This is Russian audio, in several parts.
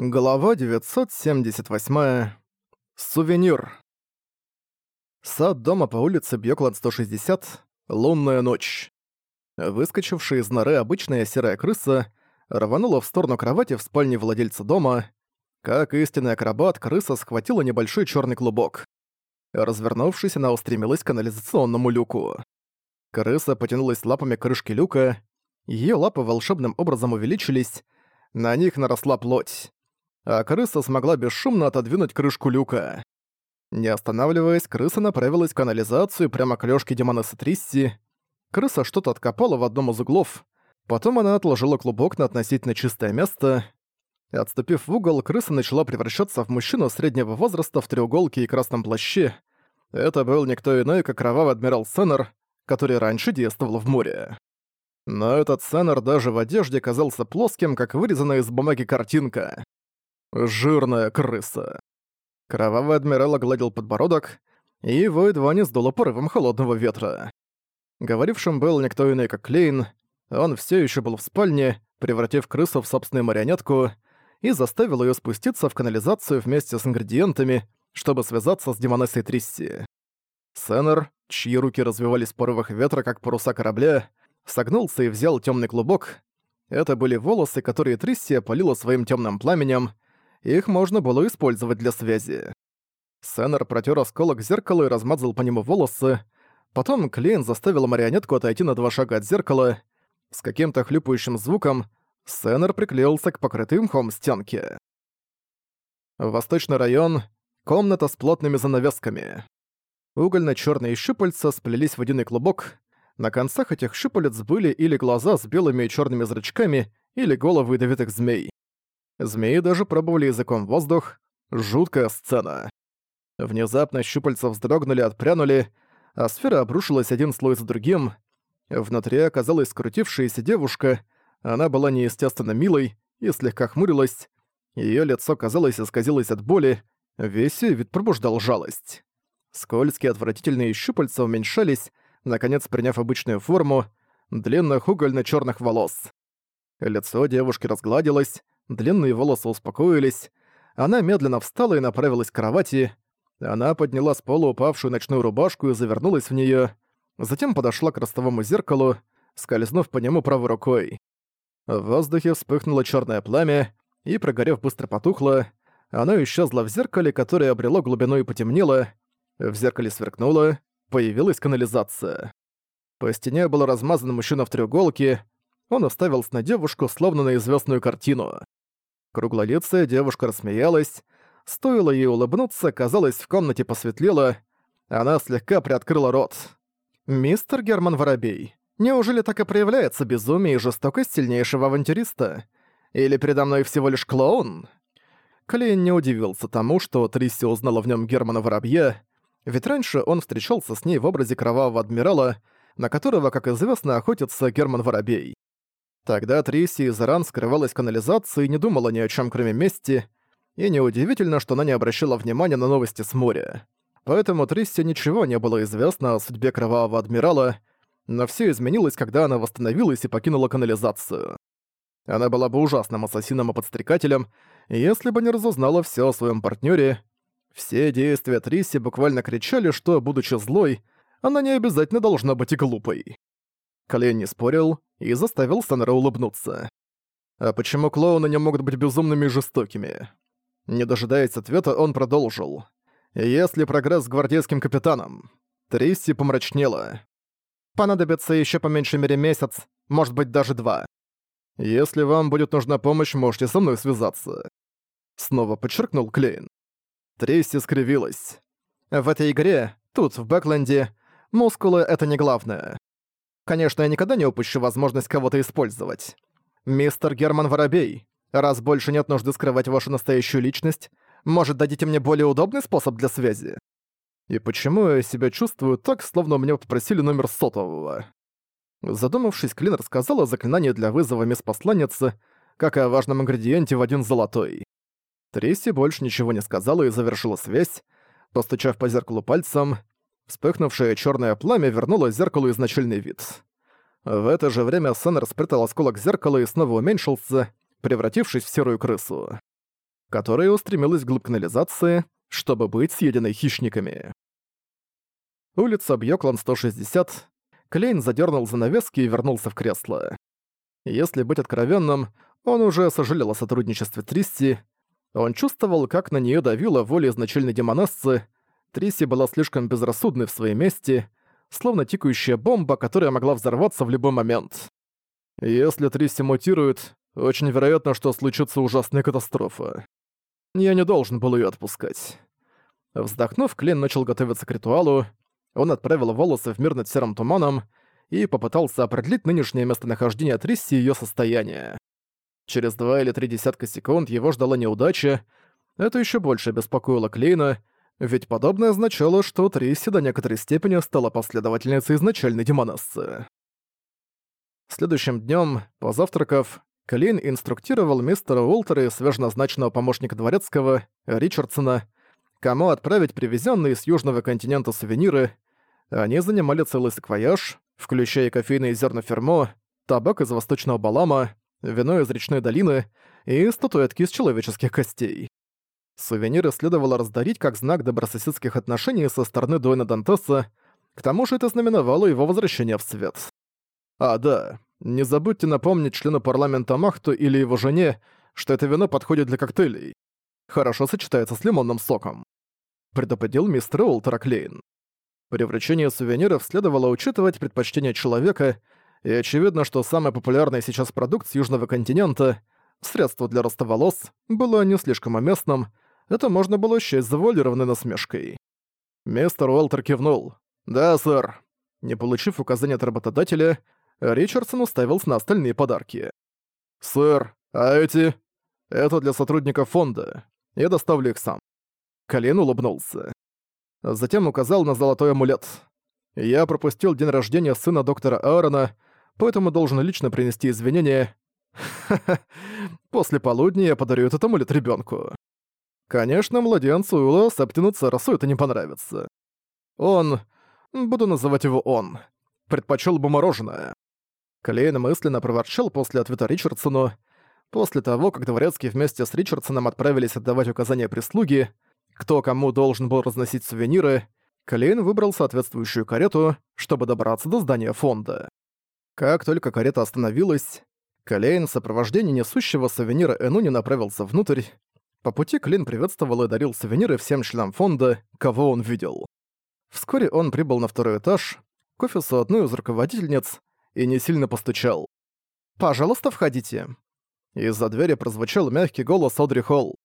Глава 978. Сувенир. Сад дома по улице Бьёкланд 160. Лунная ночь. Выскочившая из норы обычная серая крыса рванула в сторону кровати в спальне владельца дома. Как истинный акробат, крыса схватила небольшой черный клубок. Развернувшись, она устремилась к канализационному люку. Крыса потянулась лапами к крышке люка. Ее лапы волшебным образом увеличились, на них наросла плоть а крыса смогла бесшумно отодвинуть крышку люка. Не останавливаясь, крыса направилась в канализацию прямо к лёжке Демонесса Трисси. Крыса что-то откопала в одном из углов, потом она отложила клубок на относительно чистое место. Отступив в угол, крыса начала превращаться в мужчину среднего возраста в треуголке и красном плаще. Это был никто иной, как кровавый адмирал Сеннер, который раньше действовал в море. Но этот Сеннер даже в одежде казался плоским, как вырезанная из бумаги картинка. Жирная крыса. Кровавый адмирал огладил подбородок, и его едва не сдуло порывом холодного ветра. Говорившим был никто иной, как Клейн. Он все еще был в спальне, превратив крысу в собственную марионетку, и заставил ее спуститься в канализацию вместе с ингредиентами, чтобы связаться с демонессой Трисси. Сеннер, чьи руки развивались в порывах ветра, как паруса корабля, согнулся и взял темный клубок. Это были волосы, которые Трисси опалила своим темным пламенем, их можно было использовать для связи. Сеннер протер осколок зеркала и размазал по нему волосы. Потом Клейн заставил марионетку отойти на два шага от зеркала. С каким-то хлюпающим звуком Сеннер приклеился к покрытым мхом стенке. Восточный район — комната с плотными занавесками. угольно черные щупальца сплелись в единый клубок. На концах этих щупалец были или глаза с белыми и черными зрачками, или головы ядовитых змей. Змеи даже пробовали языком воздух. Жуткая сцена. Внезапно щупальца вздрогнули, отпрянули, а сфера обрушилась один слой за другим. Внутри оказалась скрутившаяся девушка. Она была неестественно милой и слегка хмурилась. Её лицо, казалось, исказилось от боли. Весь её вид пробуждал жалость. Скользкие отвратительные щупальца уменьшались, наконец приняв обычную форму длинных угольно-чёрных волос. Лицо девушки разгладилось, длинные волосы успокоились, она медленно встала и направилась к кровати. Она подняла с пола упавшую ночную рубашку и завернулась в нее. Затем подошла к ростовому зеркалу, скользнув по нему правой рукой. В воздухе вспыхнуло черное пламя, и, прогорев, быстро потухло. Оно исчезло в зеркале, которое обрело глубину и потемнело. В зеркале сверкнуло, появилась канализация. По стене был размазан мужчина в треуголке, он уставился на девушку, словно на известную картину. Круглолицая девушка рассмеялась. Стоило ей улыбнуться, казалось, в комнате посветлело. Она слегка приоткрыла рот. «Мистер Герман Воробей, неужели так и проявляется безумие и жестокость сильнейшего авантюриста? Или передо мной всего лишь клоун?» Клейн не удивился тому, что Трисси узнала в нем Германа Воробья, ведь раньше он встречался с ней в образе кровавого адмирала, на которого, как известно, охотится Герман Воробей. Тогда Трисси из ран скрывалась канализации и не думала ни о чем кроме мести, и неудивительно, что она не обращала внимания на новости с моря. Поэтому Трисси ничего не было известно о судьбе Кровавого Адмирала, но все изменилось, когда она восстановилась и покинула канализацию. Она была бы ужасным ассасином и подстрекателем, если бы не разузнала все о своем партнере. Все действия Трисси буквально кричали, что, будучи злой, она не обязательно должна быть и глупой. Колен не спорил, и заставил Санра улыбнуться. А почему клоуны не могут быть безумными и жестокими? Не дожидаясь ответа, он продолжил. «Если прогресс с гвардейским капитаном...» Трисси помрачнела. «Понадобится еще по меньшей мере месяц, может быть, даже два. Если вам будет нужна помощь, можете со мной связаться». Снова подчеркнул Клейн. Трисси скривилась. «В этой игре, тут, в Бэкленде, мускулы — это не главное. Конечно, я никогда не упущу возможность кого-то использовать. Мистер Герман Воробей, раз больше нет нужды скрывать вашу настоящую личность, может, дадите мне более удобный способ для связи? И почему я себя чувствую так, словно у меня попросили номер сотового? Задумавшись, Клин рассказал о заклинании для вызова мисс посланницы, как и о важном ингредиенте в один золотой. Трисси больше ничего не сказала и завершила связь, постучав по зеркалу пальцем, Вспыхнувшее черное пламя вернуло зеркалу изначальный вид. В это же время Сеннер спрятал осколок зеркала и снова уменьшился, превратившись в серую крысу, которая устремилась вглубь канализации, чтобы быть съеденной хищниками. Улица Бьёклан 160. Клейн задернул занавески и вернулся в кресло. Если быть откровенным, он уже сожалел о сотрудничестве Тристи. Он чувствовал, как на нее давила воля изначальной демонессы, Трисси была слишком безрассудной в своей месте, словно тикающая бомба, которая могла взорваться в любой момент. Если Трисси мутирует, очень вероятно, что случится ужасная катастрофа. Я не должен был ее отпускать. Вздохнув, Клин начал готовиться к ритуалу. Он отправил волосы в мир над серым туманом и попытался определить нынешнее местонахождение Трисси и её состояние. Через два или три десятка секунд его ждала неудача. Это еще больше беспокоило Клейна, ведь подобное означало, что Трейси до некоторой степени стала последовательницей изначальной демонессы. Следующим днем, позавтракав, Клейн инструктировал мистера Уолтера и свеженазначенного помощника дворецкого, Ричардсона, кому отправить привезенные с южного континента сувениры. Они занимали целый саквояж, включая кофейные зерна фермо, табак из восточного балама, вино из речной долины и статуэтки из человеческих костей. Сувениры следовало раздарить как знак добрососедских отношений со стороны Дуэна Дантеса, к тому же это знаменовало его возвращение в свет. А, да, не забудьте напомнить члену парламента Махту или его жене, что это вино подходит для коктейлей. Хорошо сочетается с лимонным соком. Предупредил мистер Уолтер Клейн. При вручении сувениров следовало учитывать предпочтения человека, и очевидно, что самый популярный сейчас продукт с южного континента, средство для роста волос, было не слишком уместным, это можно было счесть завуалированной насмешкой. Мистер Уолтер кивнул. «Да, сэр». Не получив указания от работодателя, Ричардсон уставился на остальные подарки. «Сэр, а эти?» «Это для сотрудников фонда. Я доставлю их сам». Колен улыбнулся. Затем указал на золотой амулет. «Я пропустил день рождения сына доктора Аарона, поэтому должен лично принести извинения. Ха-ха, после полудня я подарю этот амулет ребенку. Конечно, младенцу Уилла Септину Церасу это не понравится. Он... буду называть его он. Предпочел бы мороженое. Клейн мысленно проворчал после ответа Ричардсону. После того, как Дворецкий вместе с Ричардсоном отправились отдавать указания прислуги, кто кому должен был разносить сувениры, Клейн выбрал соответствующую карету, чтобы добраться до здания фонда. Как только карета остановилась, Клейн в сопровождении несущего сувенира Энуни направился внутрь, по пути Клин приветствовал и дарил сувениры всем членам фонда, кого он видел. Вскоре он прибыл на второй этаж, к офису одной из руководительниц, и не сильно постучал. «Пожалуйста, входите». Из-за двери прозвучал мягкий голос Одри Холл.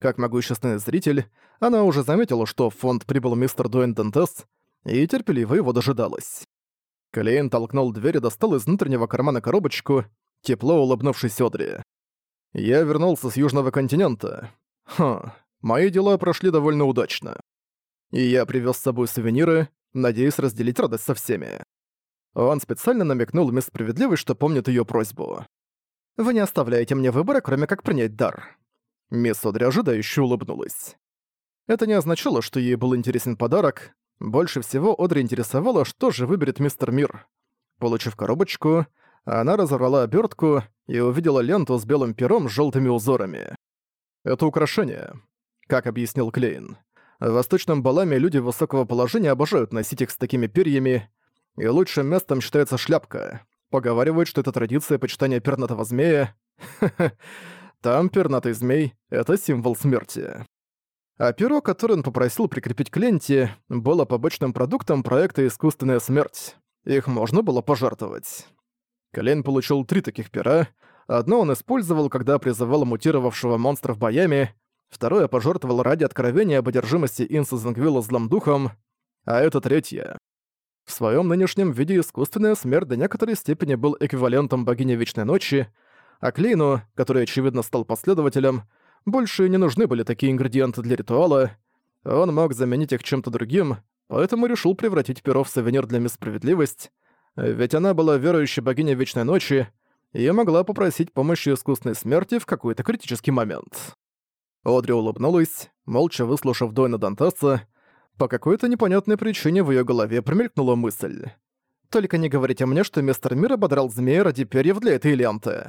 Как могущественный зритель, она уже заметила, что в фонд прибыл мистер Дуэн Дентес, и терпеливо его дожидалась. Клейн толкнул дверь и достал из внутреннего кармана коробочку, тепло улыбнувшись Одри. Я вернулся с Южного континента. Хм, мои дела прошли довольно удачно. И я привез с собой сувениры, надеясь разделить радость со всеми. Он специально намекнул мисс Справедливость, что помнит ее просьбу. «Вы не оставляете мне выбора, кроме как принять дар». Мисс Одри ожидающе улыбнулась. Это не означало, что ей был интересен подарок. Больше всего Одри интересовало, что же выберет мистер Мир. Получив коробочку, она разорвала обертку и увидела ленту с белым пером с желтыми узорами. «Это украшение», — как объяснил Клейн. «В Восточном Баламе люди высокого положения обожают носить их с такими перьями, и лучшим местом считается шляпка. Поговаривают, что это традиция почитания пернатого змея. Там пернатый змей — это символ смерти». А перо, которое он попросил прикрепить к ленте, было побочным продуктом проекта «Искусственная смерть». Их можно было пожертвовать. Колен получил три таких пера. Одно он использовал, когда призывал мутировавшего монстра в Баяме, второе пожертвовал ради откровения об одержимости Инса Зангвилла злым духом, а это третье. В своем нынешнем виде искусственная смерть до некоторой степени был эквивалентом богини Вечной Ночи, а Клейну, который, очевидно, стал последователем, больше не нужны были такие ингредиенты для ритуала, он мог заменить их чем-то другим, поэтому решил превратить перо в сувенир для Мисс Э, ведь она была верующей богиней Вечной Ночи и могла попросить помощи искусственной смерти в какой-то критический момент. Одри улыбнулась, молча выслушав Дойна Дантаса, по какой-то непонятной причине в ее голове промелькнула мысль. «Только не говорите мне, что мистер Мир ободрал змея ради перьев для этой ленты».